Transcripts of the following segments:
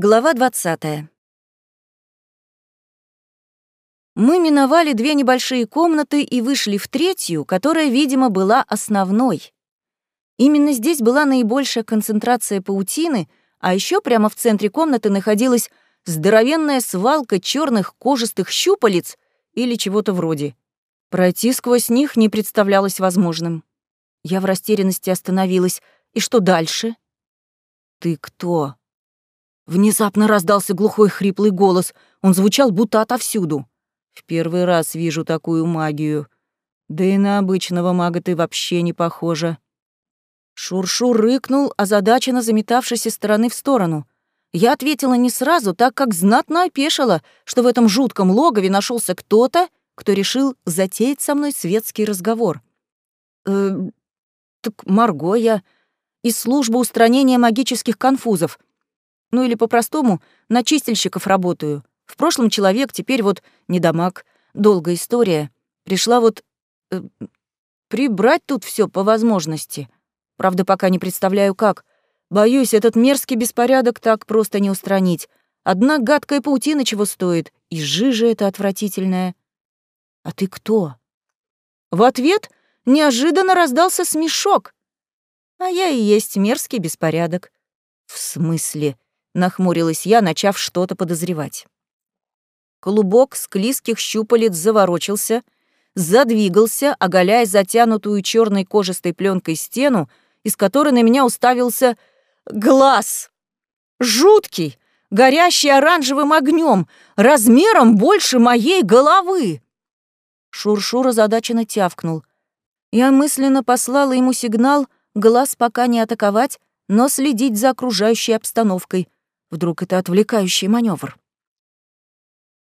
Глава 20. Мы миновали две небольшие комнаты и вышли в третью, которая, видимо, была основной. Именно здесь была наибольшая концентрация паутины, а еще прямо в центре комнаты находилась здоровенная свалка черных кожистых щупалец или чего-то вроде. Пройти сквозь них не представлялось возможным. Я в растерянности остановилась. И что дальше? «Ты кто?» Внезапно раздался глухой хриплый голос. Он звучал будто отовсюду. «В первый раз вижу такую магию. Да и на обычного мага ты вообще не похожа». Шуршу рыкнул, озадаченно заметавшись из стороны в сторону. Я ответила не сразу, так как знатно опешила, что в этом жутком логове нашелся кто-то, кто решил затеять со мной светский разговор. «Э, так Марго я из службы устранения магических конфузов. Ну или по-простому, на чистильщиков работаю. В прошлом человек, теперь вот недомаг. Долгая история. Пришла вот... Э, прибрать тут все по возможности. Правда, пока не представляю, как. Боюсь, этот мерзкий беспорядок так просто не устранить. Одна гадкая паутина чего стоит, и жижа эта отвратительная. А ты кто? В ответ неожиданно раздался смешок. А я и есть мерзкий беспорядок. В смысле? Нахмурилась я, начав что-то подозревать. Клубок склизких щупалец заворочился, задвигался, оголяя затянутую черной кожистой пленкой стену, из которой на меня уставился глаз. Жуткий, горящий оранжевым огнем, размером больше моей головы. Шуршур озадаченно тявкнул. Я мысленно послала ему сигнал глаз пока не атаковать, но следить за окружающей обстановкой — Вдруг это отвлекающий маневр.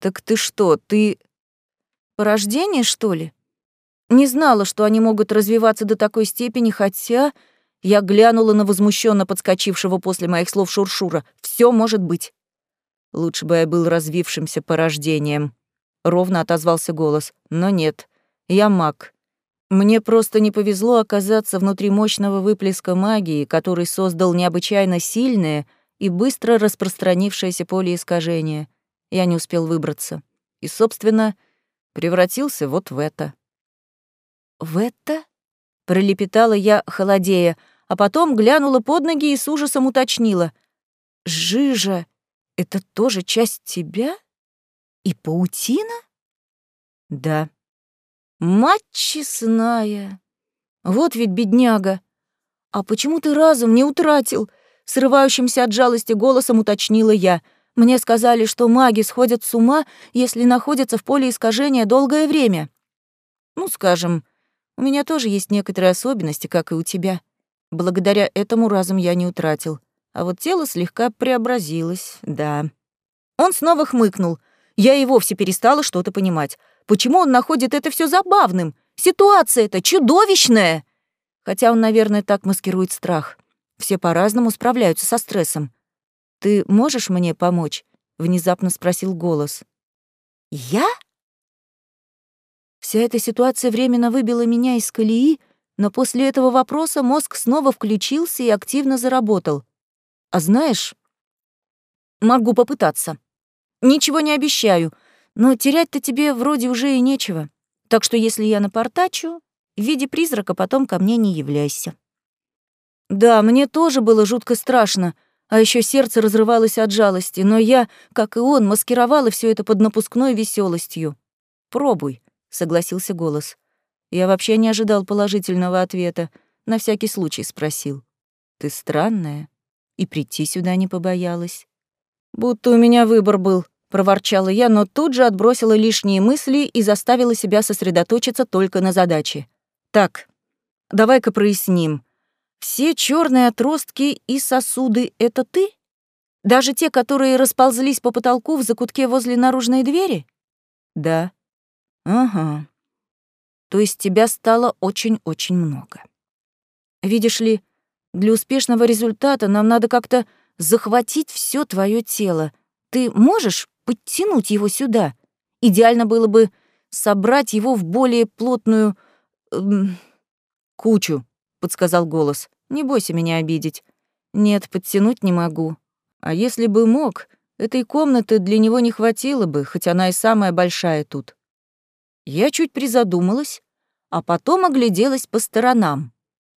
«Так ты что, ты... порождение, что ли?» Не знала, что они могут развиваться до такой степени, хотя... Я глянула на возмущенно подскочившего после моих слов Шуршура. Все может быть. Лучше бы я был развившимся порождением. Ровно отозвался голос. Но нет, я маг. Мне просто не повезло оказаться внутри мощного выплеска магии, который создал необычайно сильное — и быстро распространившееся поле искажения. Я не успел выбраться. И, собственно, превратился вот в это. «В это?» — пролепетала я, холодея, а потом глянула под ноги и с ужасом уточнила. «Жижа — это тоже часть тебя? И паутина?» «Да». «Мать честная! Вот ведь бедняга! А почему ты разум не утратил?» Срывающимся от жалости голосом уточнила я. Мне сказали, что маги сходят с ума, если находятся в поле искажения долгое время. Ну, скажем, у меня тоже есть некоторые особенности, как и у тебя. Благодаря этому разум я не утратил. А вот тело слегка преобразилось, да. Он снова хмыкнул. Я и вовсе перестала что-то понимать. Почему он находит это все забавным? Ситуация-то чудовищная! Хотя он, наверное, так маскирует страх. Все по-разному справляются со стрессом. Ты можешь мне помочь? внезапно спросил голос. Я? Вся эта ситуация временно выбила меня из колеи, но после этого вопроса мозг снова включился и активно заработал. А знаешь, могу попытаться. Ничего не обещаю, но терять-то тебе вроде уже и нечего. Так что если я напортачу, в виде призрака потом ко мне не являйся. Да, мне тоже было жутко страшно, а еще сердце разрывалось от жалости, но я, как и он, маскировала все это под напускной веселостью. «Пробуй», — согласился голос. Я вообще не ожидал положительного ответа, на всякий случай спросил. «Ты странная и прийти сюда не побоялась». «Будто у меня выбор был», — проворчала я, но тут же отбросила лишние мысли и заставила себя сосредоточиться только на задаче. «Так, давай-ка проясним. Все черные отростки и сосуды — это ты? Даже те, которые расползлись по потолку в закутке возле наружной двери? Да. Ага. То есть тебя стало очень-очень много. Видишь ли, для успешного результата нам надо как-то захватить все твое тело. Ты можешь подтянуть его сюда? Идеально было бы собрать его в более плотную эм, кучу, подсказал голос. Не бойся меня обидеть. Нет, подтянуть не могу. А если бы мог, этой комнаты для него не хватило бы, хоть она и самая большая тут. Я чуть призадумалась, а потом огляделась по сторонам.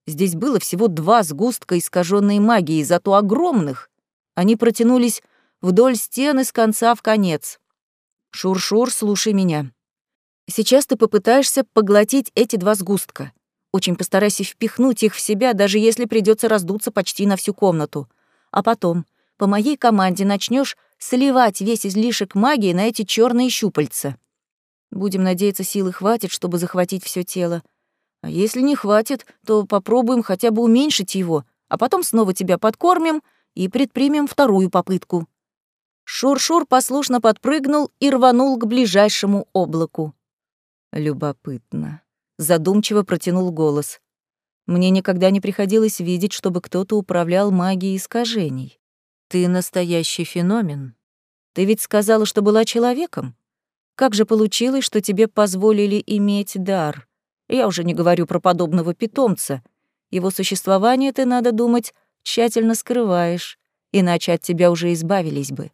Здесь было всего два сгустка искаженной магии, зато огромных. Они протянулись вдоль стены с конца в конец. Шур-шур, слушай меня. Сейчас ты попытаешься поглотить эти два сгустка. Очень постарайся впихнуть их в себя, даже если придется раздуться почти на всю комнату. А потом, по моей команде, начнешь сливать весь излишек магии на эти черные щупальца. Будем надеяться, силы хватит, чтобы захватить все тело. А если не хватит, то попробуем хотя бы уменьшить его, а потом снова тебя подкормим и предпримем вторую попытку. Шур-шур послушно подпрыгнул и рванул к ближайшему облаку. Любопытно. Задумчиво протянул голос. Мне никогда не приходилось видеть, чтобы кто-то управлял магией искажений. Ты настоящий феномен. Ты ведь сказала, что была человеком? Как же получилось, что тебе позволили иметь дар? Я уже не говорю про подобного питомца. Его существование, ты, надо думать, тщательно скрываешь, иначе от тебя уже избавились бы.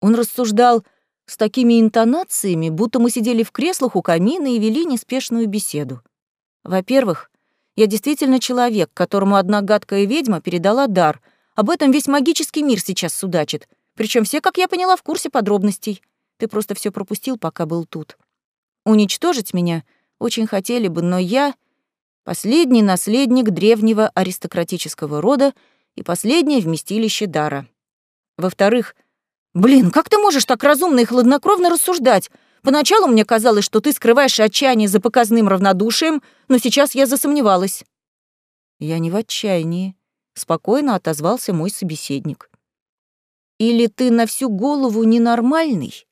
Он рассуждал с такими интонациями, будто мы сидели в креслах у камина и вели неспешную беседу. Во-первых, я действительно человек, которому одна гадкая ведьма передала дар. Об этом весь магический мир сейчас судачит. Причем все, как я поняла, в курсе подробностей. Ты просто все пропустил, пока был тут. Уничтожить меня очень хотели бы, но я — последний наследник древнего аристократического рода и последнее вместилище дара. Во-вторых, блин, как ты можешь так разумно и хладнокровно рассуждать? Поначалу мне казалось, что ты скрываешь отчаяние за показным равнодушием, но сейчас я засомневалась. Я не в отчаянии, спокойно отозвался мой собеседник. Или ты на всю голову ненормальный,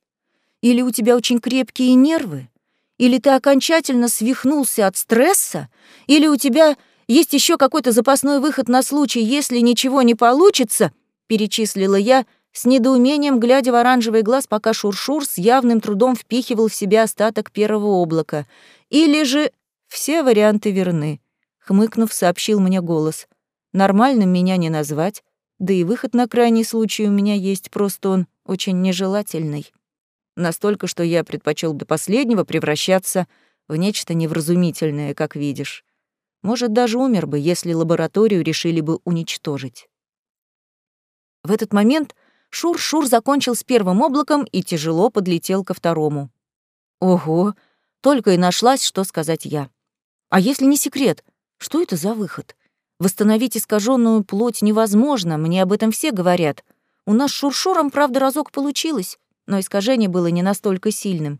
или у тебя очень крепкие нервы, или ты окончательно свихнулся от стресса, или у тебя есть еще какой-то запасной выход на случай, если ничего не получится, перечислила я, с недоумением глядя в оранжевый глаз, пока Шуршур -шур с явным трудом впихивал в себя остаток первого облака. Или же все варианты верны, хмыкнув, сообщил мне голос. Нормальным меня не назвать, да и выход на крайний случай у меня есть, просто он очень нежелательный. Настолько, что я предпочел до последнего превращаться в нечто невразумительное, как видишь. Может, даже умер бы, если лабораторию решили бы уничтожить. В этот момент Шур-Шур закончил с первым облаком и тяжело подлетел ко второму. Ого, только и нашлась, что сказать я. А если не секрет, что это за выход? Восстановить искаженную плоть невозможно, мне об этом все говорят. У нас с Шуршуром, правда, разок получилось, но искажение было не настолько сильным.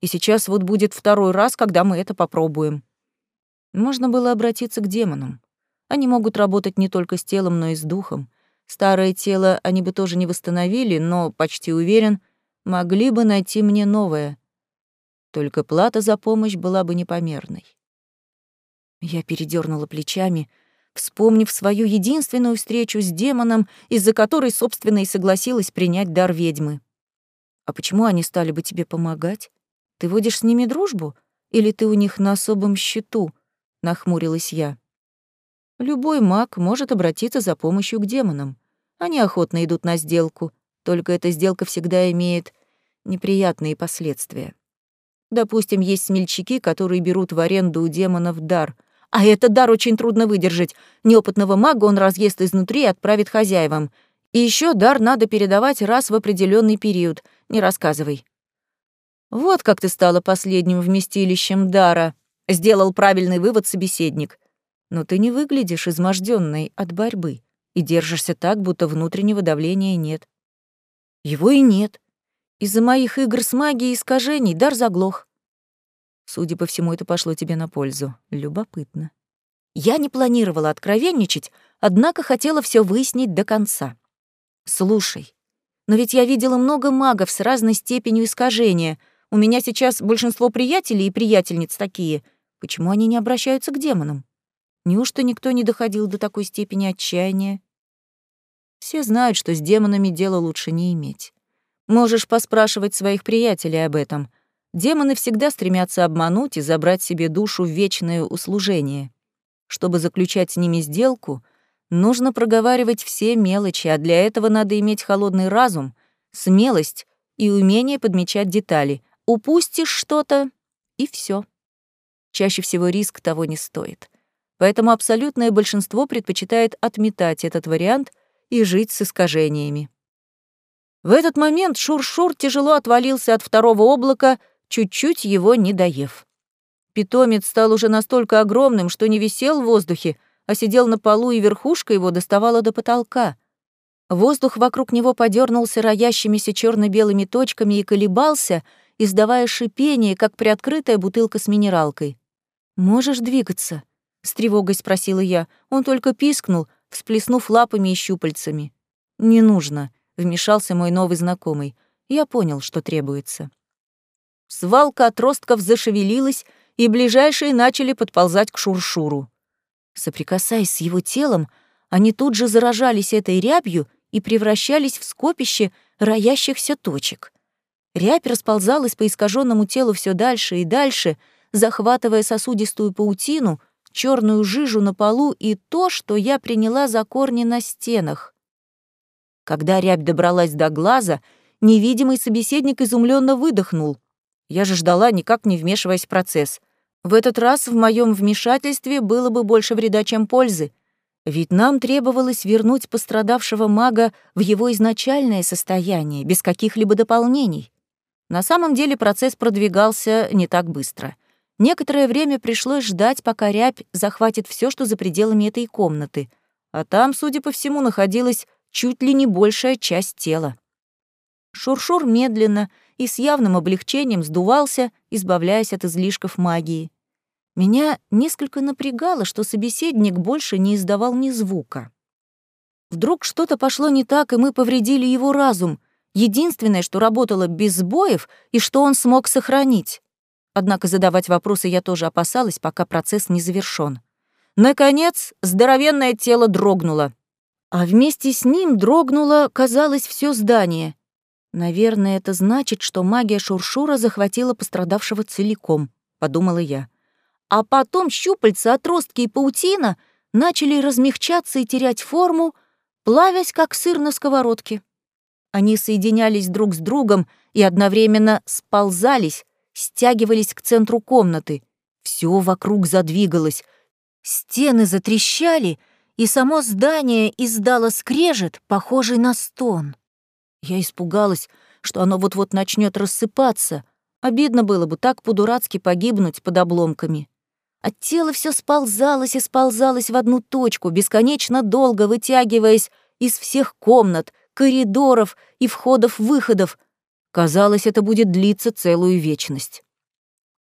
И сейчас вот будет второй раз, когда мы это попробуем. Можно было обратиться к демонам. Они могут работать не только с телом, но и с духом. Старое тело они бы тоже не восстановили, но, почти уверен, могли бы найти мне новое. Только плата за помощь была бы непомерной. Я передернула плечами, вспомнив свою единственную встречу с демоном, из-за которой, собственно, и согласилась принять дар ведьмы. А почему они стали бы тебе помогать? Ты водишь с ними дружбу? Или ты у них на особом счету?» — нахмурилась я. «Любой маг может обратиться за помощью к демонам. Они охотно идут на сделку, только эта сделка всегда имеет неприятные последствия. Допустим, есть смельчаки, которые берут в аренду у демонов дар. А этот дар очень трудно выдержать. Неопытного мага он разъест изнутри и отправит хозяевам. И еще дар надо передавать раз в определенный период. Не рассказывай. Вот как ты стала последним вместилищем дара, сделал правильный вывод собеседник. Но ты не выглядишь изможденной от борьбы и держишься так, будто внутреннего давления нет. Его и нет. Из-за моих игр с магией искажений дар заглох. Судя по всему, это пошло тебе на пользу. Любопытно. Я не планировала откровенничать, однако хотела все выяснить до конца. Слушай, но ведь я видела много магов с разной степенью искажения. У меня сейчас большинство приятелей и приятельниц такие. Почему они не обращаются к демонам? Неужто никто не доходил до такой степени отчаяния? Все знают, что с демонами дело лучше не иметь. Можешь поспрашивать своих приятелей об этом. Демоны всегда стремятся обмануть и забрать себе душу в вечное услужение. Чтобы заключать с ними сделку, нужно проговаривать все мелочи, а для этого надо иметь холодный разум, смелость и умение подмечать детали. Упустишь что-то — и все. Чаще всего риск того не стоит. Поэтому абсолютное большинство предпочитает отметать этот вариант и жить с искажениями. В этот момент Шур-Шур тяжело отвалился от второго облака, чуть-чуть его не доев. Питомец стал уже настолько огромным, что не висел в воздухе, а сидел на полу, и верхушка его доставала до потолка. Воздух вокруг него подернулся роящимися черно белыми точками и колебался, издавая шипение, как приоткрытая бутылка с минералкой. «Можешь двигаться?» — с тревогой спросила я. Он только пискнул, всплеснув лапами и щупальцами. «Не нужно», вмешался мой новый знакомый. Я понял, что требуется. Свалка отростков зашевелилась, и ближайшие начали подползать к Шуршуру. Соприкасаясь с его телом, они тут же заражались этой рябью и превращались в скопище роящихся точек. Рябь расползалась по искаженному телу все дальше и дальше, захватывая сосудистую паутину, черную жижу на полу и то, что я приняла за корни на стенах. Когда рябь добралась до глаза, невидимый собеседник изумленно выдохнул. Я же ждала, никак не вмешиваясь в процесс. В этот раз в моем вмешательстве было бы больше вреда, чем пользы. Ведь нам требовалось вернуть пострадавшего мага в его изначальное состояние, без каких-либо дополнений. На самом деле процесс продвигался не так быстро. Некоторое время пришлось ждать, пока рябь захватит все, что за пределами этой комнаты. А там, судя по всему, находилась чуть ли не большая часть тела. Шуршур медленно и с явным облегчением сдувался, избавляясь от излишков магии. Меня несколько напрягало, что собеседник больше не издавал ни звука. Вдруг что-то пошло не так, и мы повредили его разум, единственное, что работало без сбоев и что он смог сохранить. Однако задавать вопросы я тоже опасалась, пока процесс не завершён. Наконец, здоровенное тело дрогнуло а вместе с ним дрогнуло, казалось, все здание. Наверное, это значит, что магия Шуршура захватила пострадавшего целиком, подумала я. А потом щупальца, отростки и паутина начали размягчаться и терять форму, плавясь, как сыр на сковородке. Они соединялись друг с другом и одновременно сползались, стягивались к центру комнаты. Все вокруг задвигалось. Стены затрещали — и само здание издало скрежет, похожий на стон. Я испугалась, что оно вот-вот начнет рассыпаться. Обидно было бы так по-дурацки погибнуть под обломками. От тела все сползалось и сползалось в одну точку, бесконечно долго вытягиваясь из всех комнат, коридоров и входов-выходов. Казалось, это будет длиться целую вечность.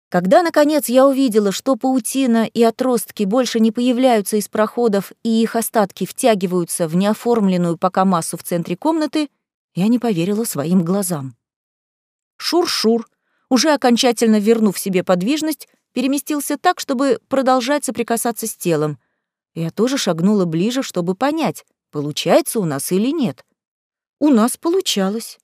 Когда, наконец, я увидела, что паутина и отростки больше не появляются из проходов и их остатки втягиваются в неоформленную пока массу в центре комнаты, я не поверила своим глазам. Шур-шур, уже окончательно вернув себе подвижность, переместился так, чтобы продолжать соприкасаться с телом. Я тоже шагнула ближе, чтобы понять, получается у нас или нет. У нас получалось.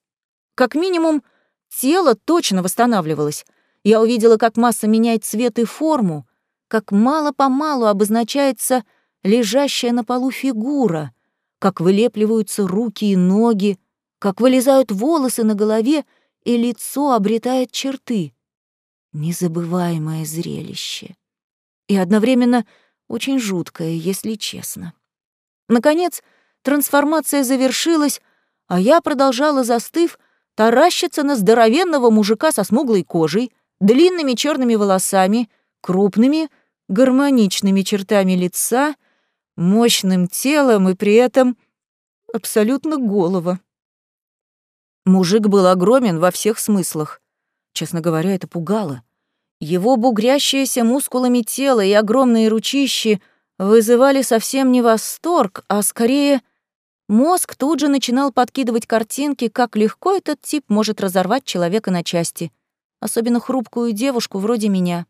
Как минимум, тело точно восстанавливалось — я увидела, как масса меняет цвет и форму, как мало-помалу обозначается лежащая на полу фигура, как вылепливаются руки и ноги, как вылезают волосы на голове, и лицо обретает черты. Незабываемое зрелище. И одновременно очень жуткое, если честно. Наконец, трансформация завершилась, а я продолжала, застыв, таращиться на здоровенного мужика со смуглой кожей, длинными черными волосами, крупными, гармоничными чертами лица, мощным телом и при этом абсолютно голого. Мужик был огромен во всех смыслах. Честно говоря, это пугало. Его бугрящееся мускулами тело и огромные ручищи вызывали совсем не восторг, а скорее мозг тут же начинал подкидывать картинки, как легко этот тип может разорвать человека на части особенно хрупкую девушку вроде меня.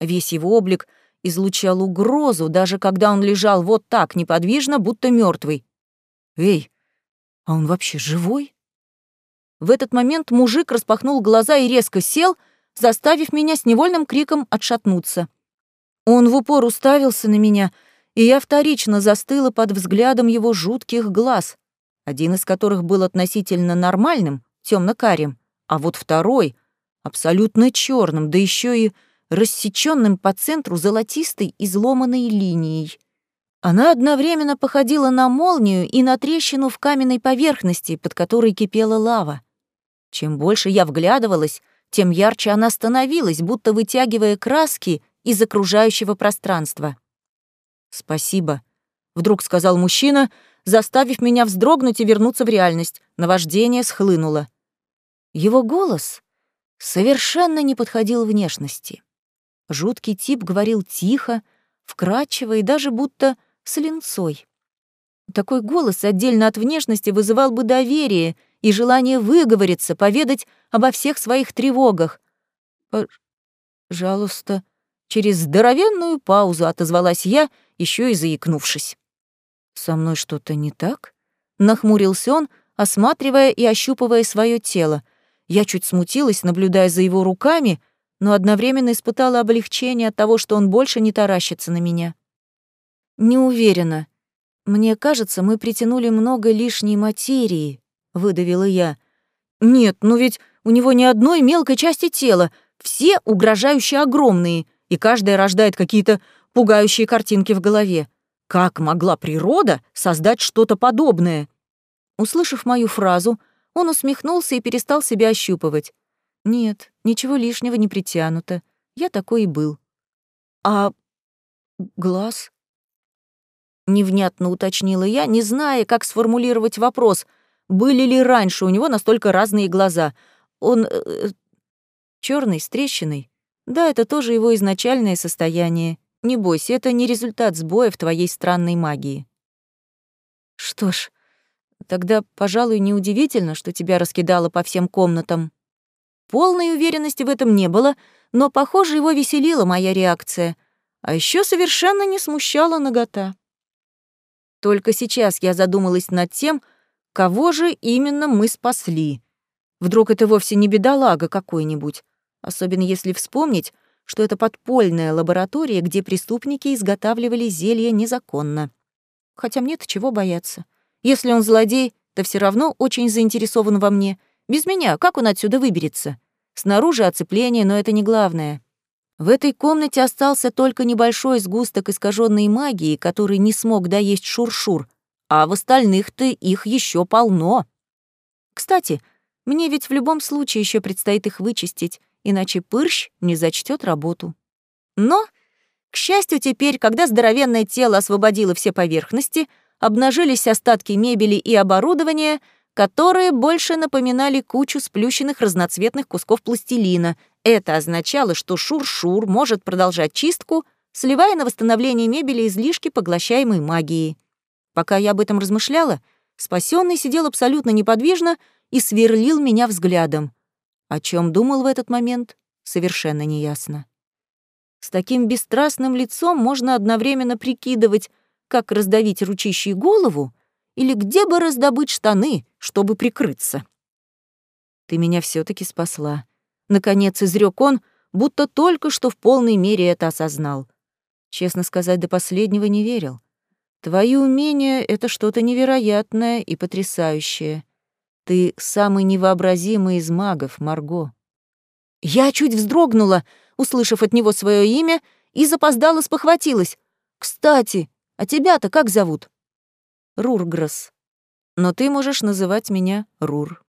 Весь его облик излучал угрозу, даже когда он лежал вот так неподвижно, будто мертвый. «Эй, а он вообще живой?» В этот момент мужик распахнул глаза и резко сел, заставив меня с невольным криком отшатнуться. Он в упор уставился на меня, и я вторично застыла под взглядом его жутких глаз, один из которых был относительно нормальным, темно-карим, а вот второй — абсолютно черным, да еще и рассеченным по центру золотистой изломанной линией. Она одновременно походила на молнию и на трещину в каменной поверхности, под которой кипела лава. Чем больше я вглядывалась, тем ярче она становилась, будто вытягивая краски из окружающего пространства. «Спасибо», — вдруг сказал мужчина, заставив меня вздрогнуть и вернуться в реальность. Наваждение схлынуло. Его голос совершенно не подходил внешности. Жуткий тип говорил тихо, вкрадчиво и даже будто с линцой. Такой голос отдельно от внешности вызывал бы доверие и желание выговориться, поведать обо всех своих тревогах. «Пожалуйста», через здоровенную паузу отозвалась я, еще и заикнувшись. «Со мной что-то не так?» — нахмурился он, осматривая и ощупывая свое тело. Я чуть смутилась, наблюдая за его руками, но одновременно испытала облегчение от того, что он больше не таращится на меня. «Не уверена. Мне кажется, мы притянули много лишней материи», — выдавила я. «Нет, ну ведь у него ни одной мелкой части тела, все угрожающие огромные, и каждая рождает какие-то пугающие картинки в голове. Как могла природа создать что-то подобное?» Услышав мою фразу, он усмехнулся и перестал себя ощупывать. Нет, ничего лишнего не притянуто. Я такой и был. А глаз? Невнятно уточнила я, не зная, как сформулировать вопрос, были ли раньше у него настолько разные глаза. Он э, э черный с трещиной. Да, это тоже его изначальное состояние. Не бойся, это не результат сбоя в твоей странной магии. Что ж, тогда, пожалуй, неудивительно, что тебя раскидало по всем комнатам. Полной уверенности в этом не было, но, похоже, его веселила моя реакция. А еще совершенно не смущала нагота. Только сейчас я задумалась над тем, кого же именно мы спасли. Вдруг это вовсе не бедолага какой-нибудь, особенно если вспомнить, что это подпольная лаборатория, где преступники изготавливали зелья незаконно. Хотя мне-то чего бояться. Если он злодей, то все равно очень заинтересован во мне — без меня как он отсюда выберется? Снаружи оцепление, но это не главное. В этой комнате остался только небольшой сгусток искаженной магии, который не смог доесть Шуршур, а в остальных-то их еще полно. Кстати, мне ведь в любом случае еще предстоит их вычистить, иначе Пырщ не зачтет работу. Но, к счастью, теперь, когда здоровенное тело освободило все поверхности, обнажились остатки мебели и оборудования — которые больше напоминали кучу сплющенных разноцветных кусков пластилина. Это означало, что Шур-Шур может продолжать чистку, сливая на восстановление мебели излишки поглощаемой магии. Пока я об этом размышляла, спасенный сидел абсолютно неподвижно и сверлил меня взглядом. О чем думал в этот момент, совершенно неясно. С таким бесстрастным лицом можно одновременно прикидывать, как раздавить ручищей голову или где бы раздобыть штаны, чтобы прикрыться. Ты меня все таки спасла. Наконец изрек он, будто только что в полной мере это осознал. Честно сказать, до последнего не верил. Твои умения — это что-то невероятное и потрясающее. Ты самый невообразимый из магов, Марго. Я чуть вздрогнула, услышав от него свое имя, и запоздала спохватилась. «Кстати, а тебя-то как зовут?» Рурграсс. Но ты можешь называть меня Рур.